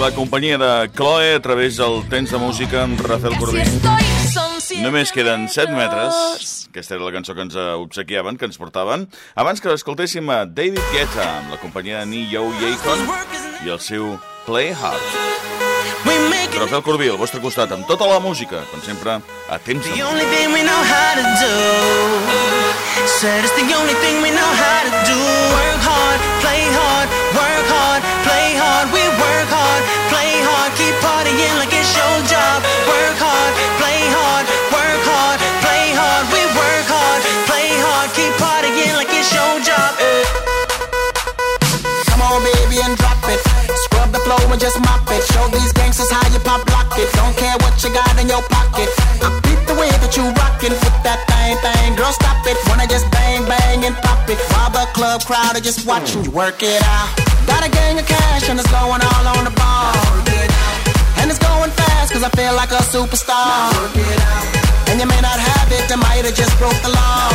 La companyia de Chloe a través del temps de música amb Rafael Corbí. Només queden 7 metres. Aquesta era la cançó que ens obsequiaven, que ens portaven. Abans que escoltéssim a David Guetta amb la companyia de Neo Yacon i el seu Play Hard. Rafael Corbí, al vostre costat, amb tota la música, com sempre, a temps de música. Said it's the only thing we know how to do. Work hard, play hard, like it's your job. Work hard, play hard, work hard, play hard. We work hard, play hard, keep partying like it's your job. Come on, baby, and drop it. Scrub the floor and just mop it. Show these gangsters how you pop lock it. Don't care what you got in your pocket. I beat the way that you rockin' with that thing, thing. Girl, stop it. Wanna just bang, bang, and pop it. While the club crowd are just watching you work it out. Got a feel like a superstar. And you may not have it, I might have just broke the law.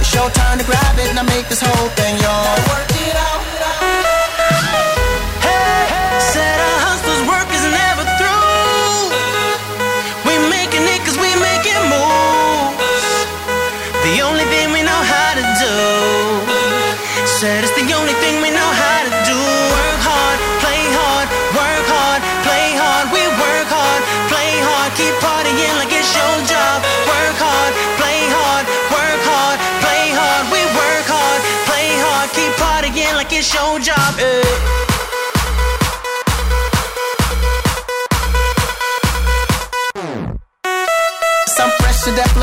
It's your turn to grab it and I make this whole thing yours. Work it out.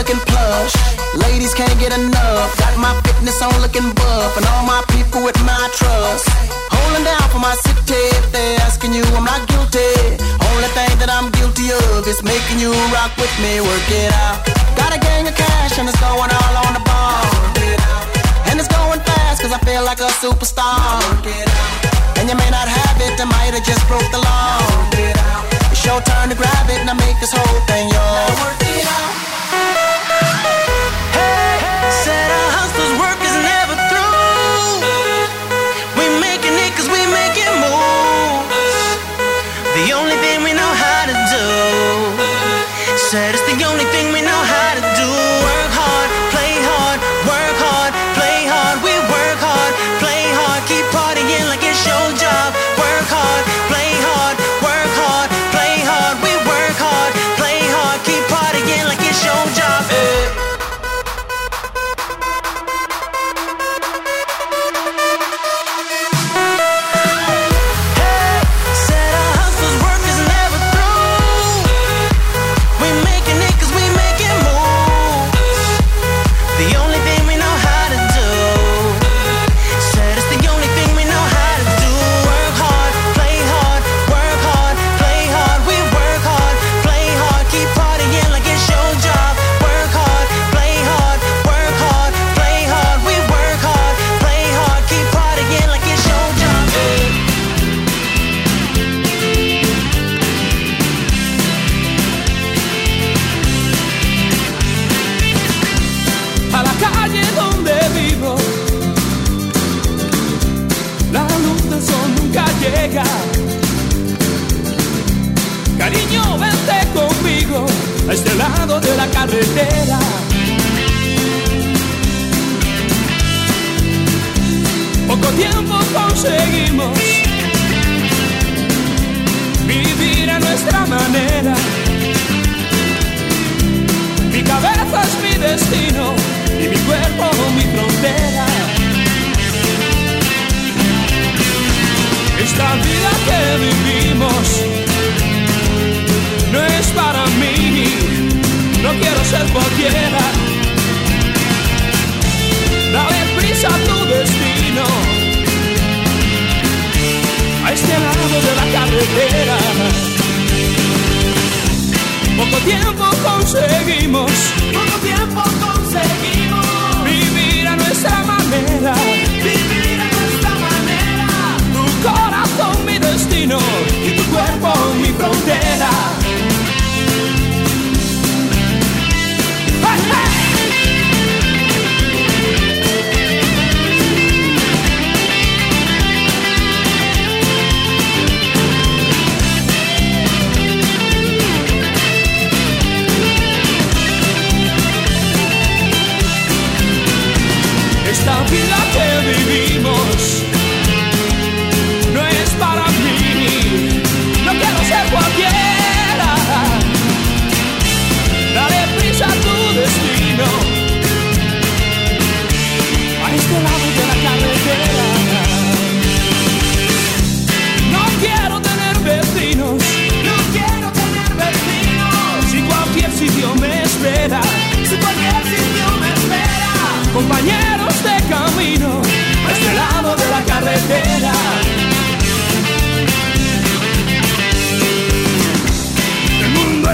Looking plush. Ladies can't get enough. Got my fitness on looking buff. And all my people with my trust. Holding down for my city. If they're asking you, I'm not guilty. Only thing that I'm guilty of is making you rock with me. Work it out. Got a gang of cash and it's going all on the ball. And it's going fast cause I feel like a superstar. And you may not have it, I might have just broke the law. It's your turn to grab it and I make this whole thing yours.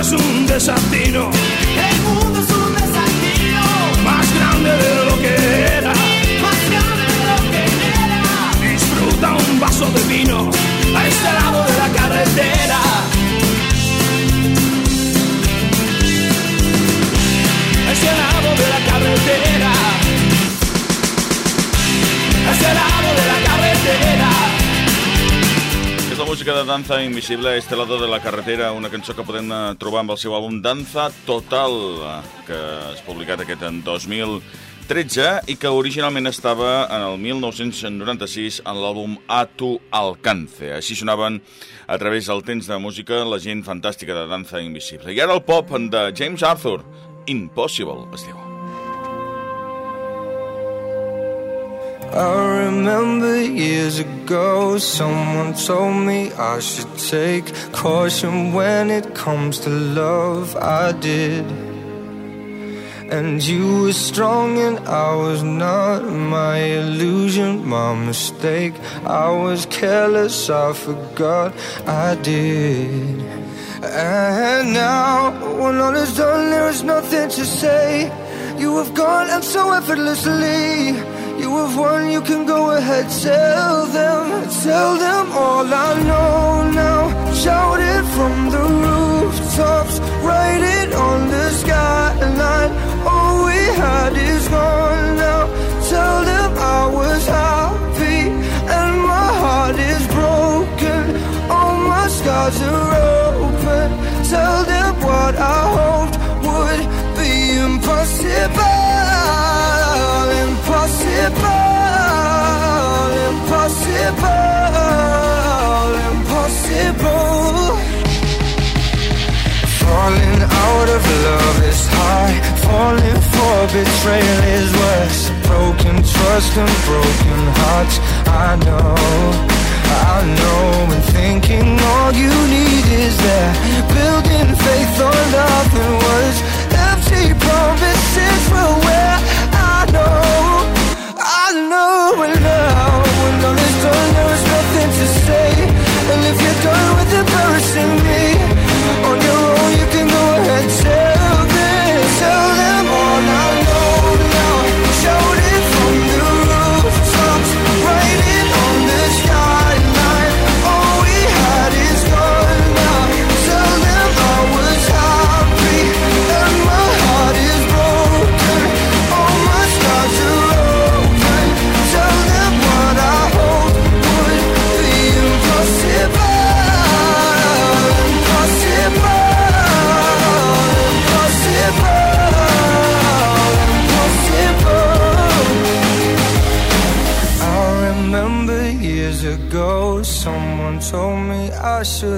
Es un desatino El mundo es un desafío. más grande de lo que era. Más grande de lo que era. Disfruta un vaso de vino a este lado de la carretera. A este lado de la carretera. A este lado música de Danza Invisible, este lado de la carretera, una cançó que podem eh, trobar amb el seu àlbum Danza Total, eh, que és publicat aquest en 2013 i que originalment estava en el 1996 en l'àlbum A tu alcance. Així sonaven a través del temps de música la gent fantàstica de Danza Invisible. I ara el pop de James Arthur, Impossible, es diu. I remember years ago, someone told me I should take caution when it comes to love. I did. And you were strong and I was not. My illusion, my mistake. I was careless, I forgot I did. And now, when all is done, there is nothing to say. You have gone and so effortlessly. You have won, you can go ahead, tell them, tell them all I know now. Shout it from the rooftops, write it on the skyline. All we had is gone now. Tell them I was happy and my heart is broken. All my scars are open. Tell them what I hoped would be impossible. Impossible. Impossible. Impossible. Falling out of love is hard. Falling for betrayal is worse. Broken trust and broken hearts. I know, I know. And thinking all you need is that.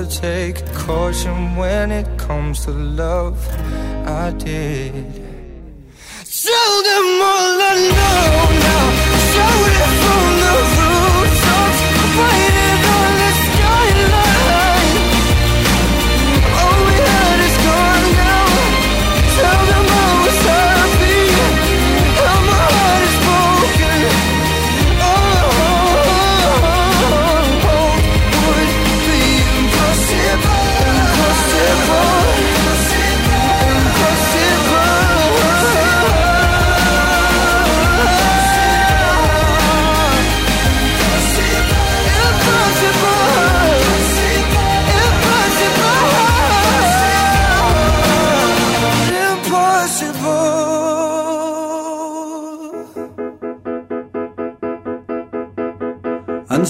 Take caution when it comes to love. I did.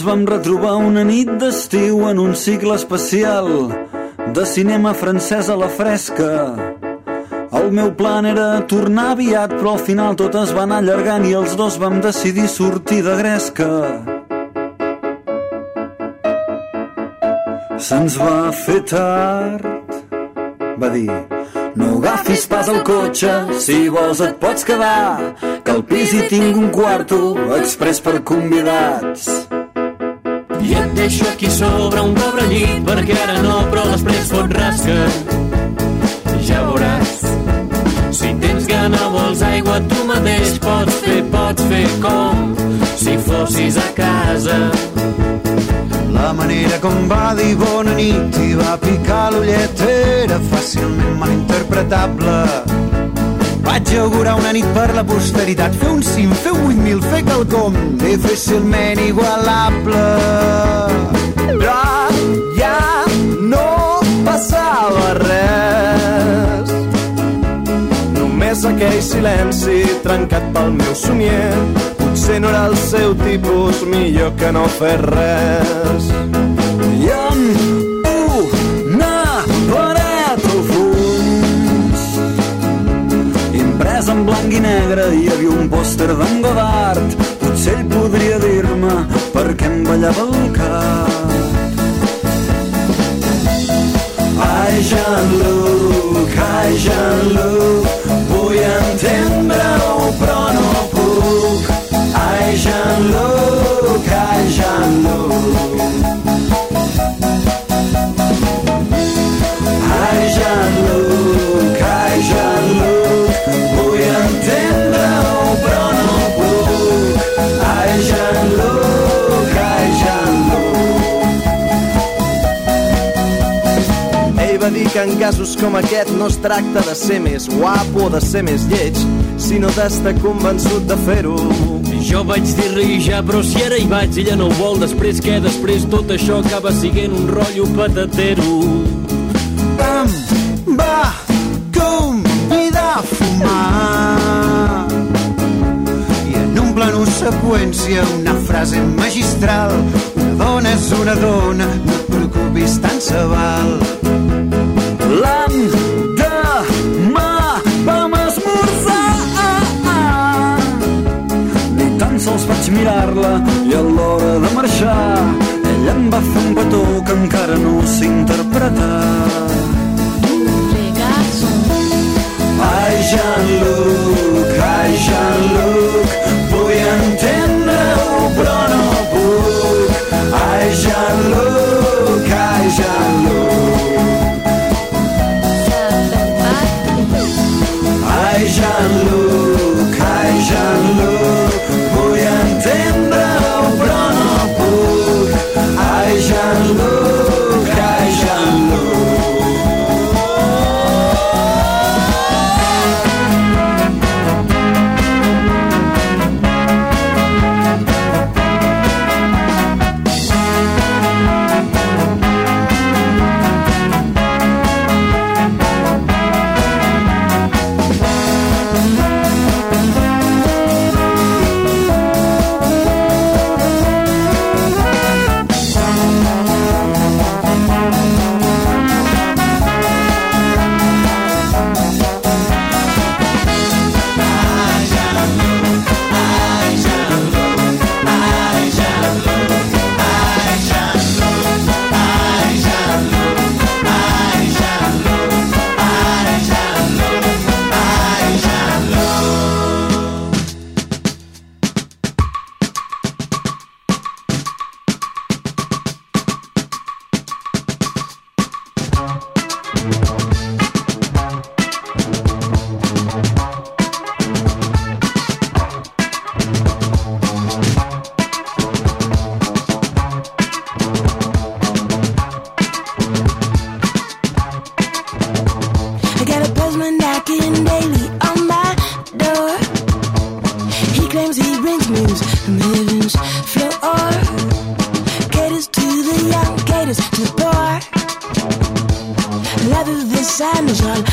Vam retrobar una nit d'estiu en un cicle especial de cinema francès a la fresca. El meu plan era tornar aviat, però al final tot es va anar allargant i els dos vam decidir sortir de gresca. Se'ns va fer tard, va dir. No agafis pas el cotxe, si vols et pots quedar, que al pis hi tinc un quarto express per convidats. I et deixo aquí sobre un pobre llit perquè ara no, però després fot rasca. Ja veuràs. Si tens gana vols aigua tu mateix pots fer, pots fer com si fossis a casa. La manera com va dir bona nit i va picar l'ullet era fàcilment malinterpretable. Vaig augurar una nit per la posteritat, fer un cim, fer 8.000, fer quelcom difícilment igualable. Però ja no passava res. Només aquell silenci trencat pel meu somier. Potser no era el seu tipus, millor que no fer res. I amb blanc i negre hi havia un pòster d'en Godard. Potser ell podria dir-me per què em ballava el cap. Ai, Jean-Luc, ai, Jean-Luc vull entendre-ho casos com aquest no es tracta de ser més guapo o de ser més lleig, sinó d'estar convençut de fer-ho. Jo vaig dir-li ja, però si ara hi vaig, ella no ho vol, després què? Després tot això acaba siguent un rotllo patatero. Em va convidar a fumar i en un plano seqüència una frase magistral una dona és una dona no et preocupis tant se val va fer un petó que encara no sé interpretar.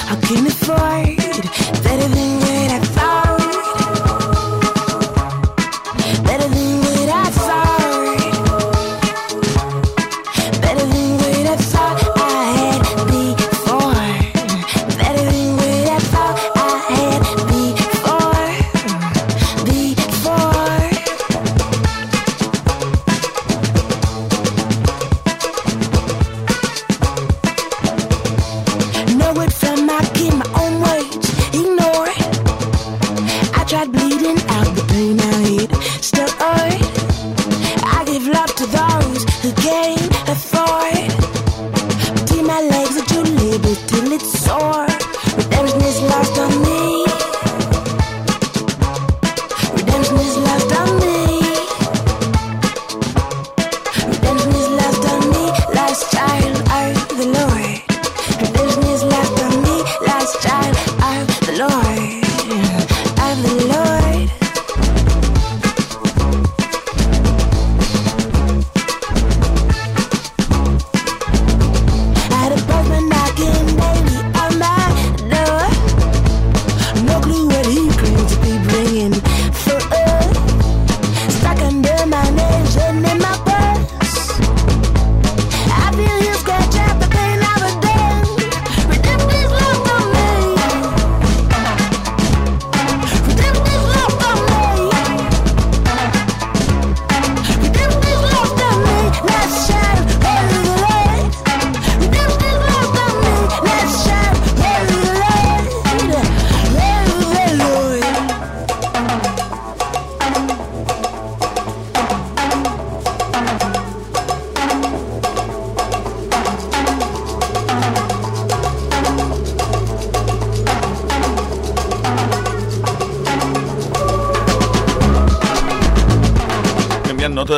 How can it fly? afford. Between my legs, that you till it's sore.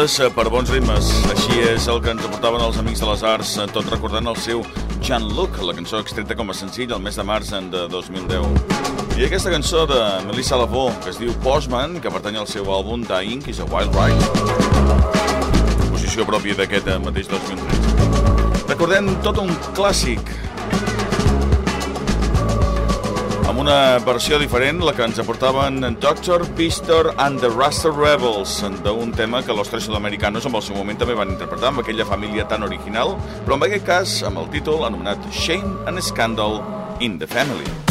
Notes eh, per bons ritmes. Així és el que ens aportaven els Amics de les Arts, eh, tot recordant el seu Jean-Luc, la cançó extreta com a senzill el mes de març de 2010. I aquesta cançó de Melissa Lavó, que es diu Postman, que pertany al seu àlbum The Ink is a Wild Ride. Posició pròpia d'aquest eh, mateix 2013. Recordem tot un clàssic una versió diferent, la que ens aportaven Doctor Pistor and the Raster Rebels, d'un tema que los tres sud-americanos en el seu moment també van interpretar amb aquella família tan original, però en aquest cas amb el títol anomenat Shame and Scandal in the Family.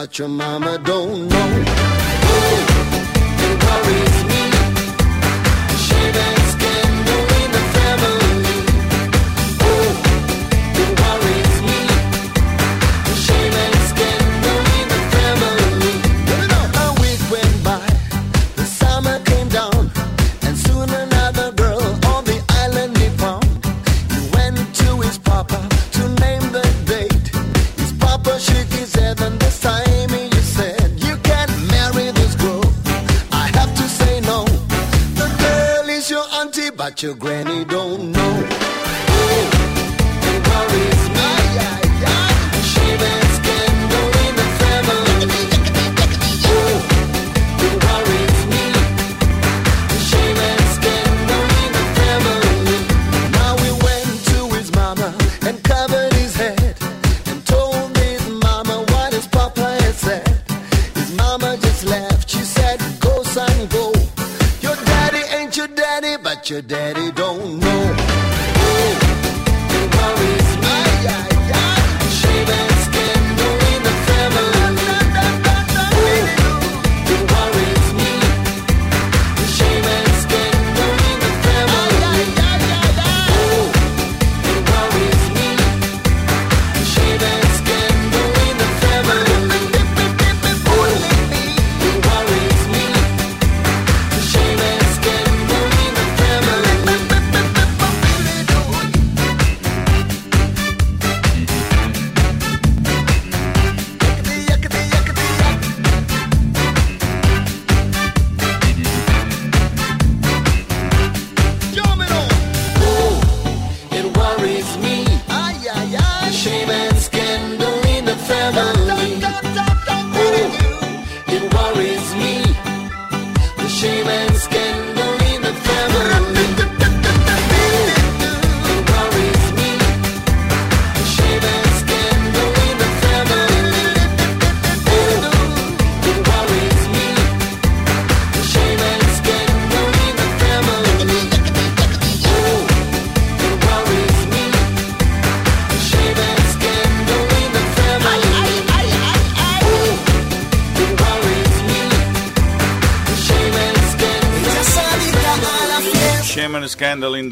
But your mama don't know.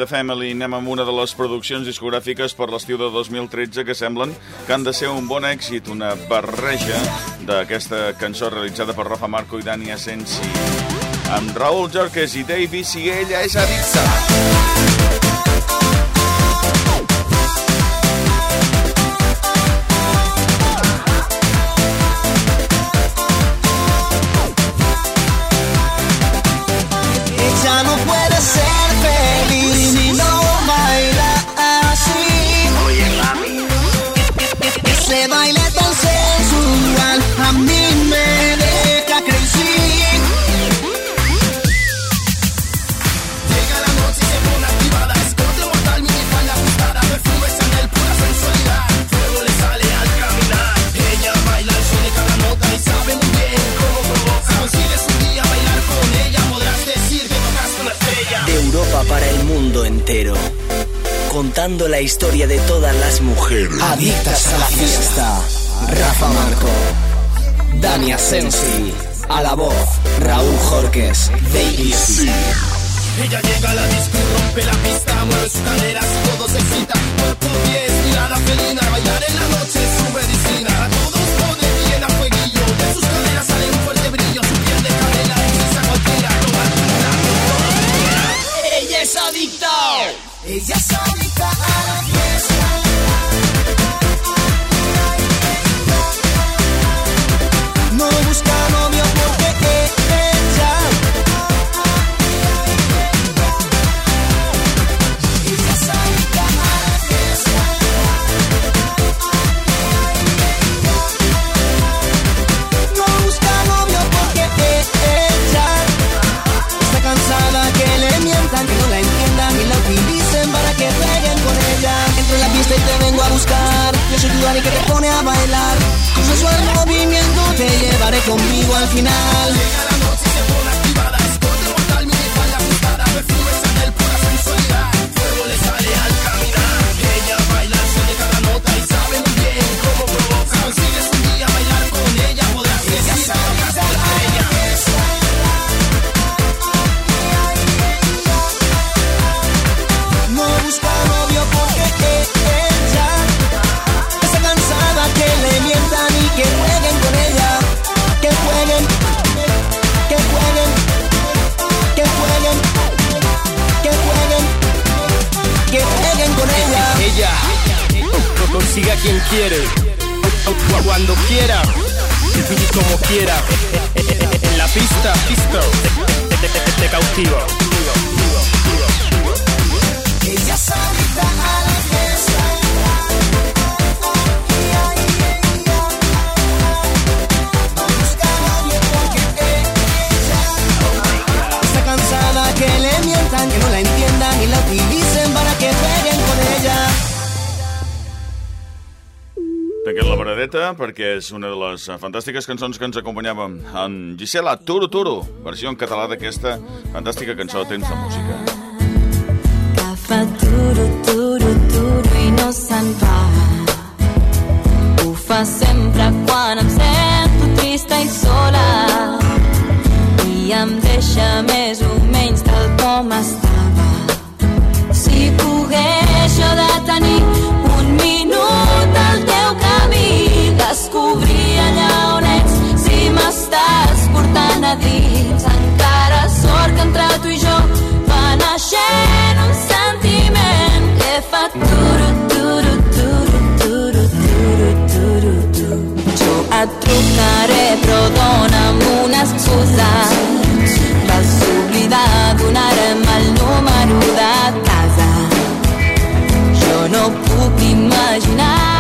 Family. Anem amb una de les produccions discogràfiques per l'estiu de 2013 que semblen que han de ser un bon èxit, una barreja d'aquesta cançó realitzada per Rafa Marco i Dani Asensi. Amb Raúl Jorques i Davis i ella és addicta. Ella la historia de todas las mujeres. Adictas a la fiesta. Rafa Marco. Dani Asensi. A la voz. Raúl Jorques. Davis. Ella llega a la disco y rompe la pista, mueve sus caderas y todo se excita. Cuerpo, pies, mirada felina, bailar en la noche es su medicina. A todos pone bien a fueguillo, de sus caderas sale un fuerte brillo, su piel de canela, esa cualquiera, no vacuna, Ella es adicta. Ella es adicta a la fiesta. Tu que te pone a bailar. Con sensual movimiento te llevaré conmigo al final. Llega la noche y se pone activada, escote mortal, mini falda ajustada, perfume Chanel, pura sensualidad. Fuego le sale al caminar. Ella baila de cada nota y sabe muy bien cómo provoca. Consigues quien quiere, cu- cuando quiera y como quiera. En la pista, pista, te, te- te- te cautivo. Ella es Paradeta perquè és una de les eh, fantàstiques cançons que ens acompanyàvem en Gisela Turu Turu, versió en català d'aquesta fantàstica cançó Temps de Música. que fa turu, turu, turu i no se'n va. Ho fa sempre quan em sento trista i sola i em deixa més o menys tal com estava. Si pogués jo detenir un minut portant a dins, encara sort que tu i jo va naixent un sentiment que fa turu, turu, turu, turu, turu, turu, turu. Jo et trucaré però dona'm una excusa vas oblidar donar-me el número casa. Jo no puc imaginar